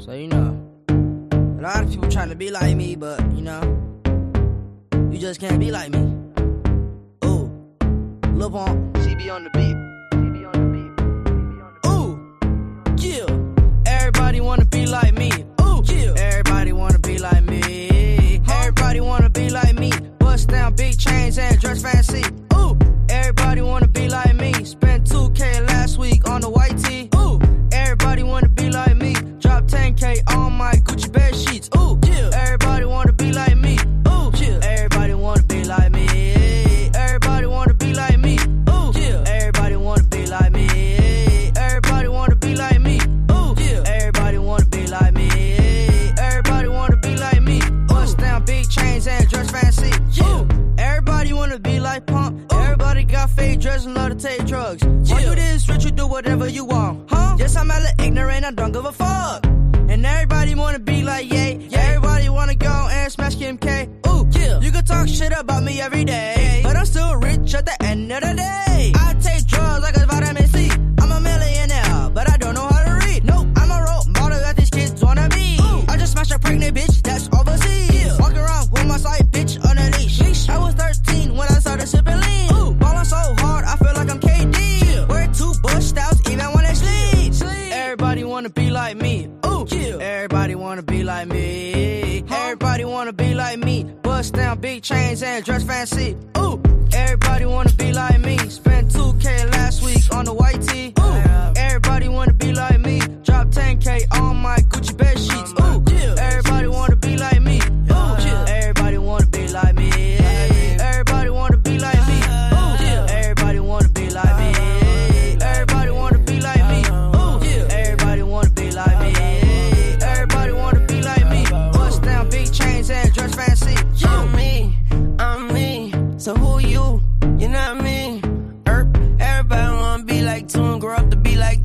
So, you know, a lot of people trying to be like me, but, you know, you just can't be like me. Ooh, Lil Pump, CB on the beat. CB on the beat. Ooh, yeah. Everybody wanna be like me. You this rich, you do whatever you want. Huh? Yes, I'm hella ignorant, I don't give a fuck. And everybody wanna be like Ye. Everybody wanna go and smash Kim K. Ooh, yeah. You can talk shit about me every day. But I'm still rich at the end of the day. Wanna be like me. Ooh, everybody wanna be like me. Everybody wanna be like me. Bust down big chains and dress fancy.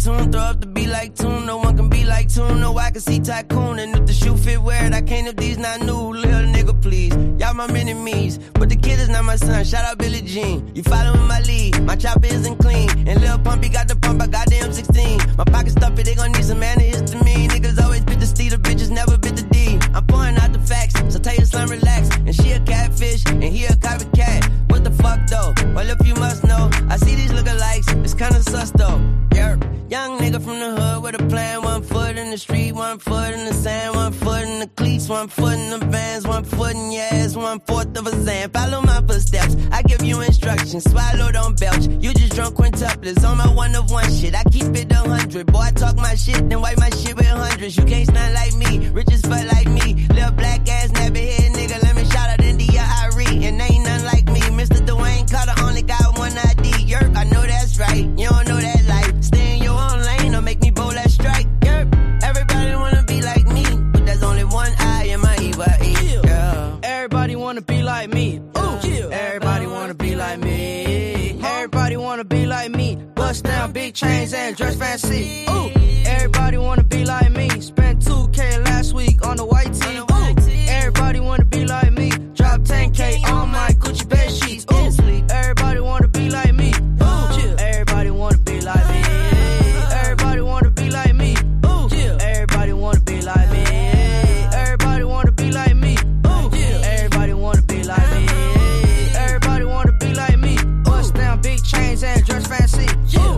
Tune, throw up to be like Tune. No one can be like Tune. No, I can see Tycoon, and if the shoe fit, wear it. I can't if these not new, little nigga, please. Y'all my enemies, but the kid is not my son. Shout out Billie Jean. You following my lead? My chopper isn't clean, and Lil Pumpy got the pump. I got the M16. My pocket stuffy, they gon' need some manners to me. Niggas always bit the steed, the bitches never bit the D. I'm pouring out the facts, so tell your slime relax. And she a catfish, and he a copycat. What the fuck though? Well, if you must know, I see these lookalikes. It's kinda sus though. Young nigga from the hood with a plan. One foot in the street, one foot in the sand, one foot in the cleats, one foot in the bands, one foot in your ass, one fourth of a zan. Follow my footsteps. I give you instructions. Swallow, don't belch. You just drunk quintuplets on my one of one shit. I keep it a hundred. Boy, I talk my shit, then wipe my shit with hundreds. You can't stand like me. Rich as fuck like me. Little black ass, nappy head Everybody wanna be like me. Ooh, everybody wanna be like me. Everybody wanna be like me. Bust down big chains and dress fancy. Ooh, everybody wanna be like me. Spend 2K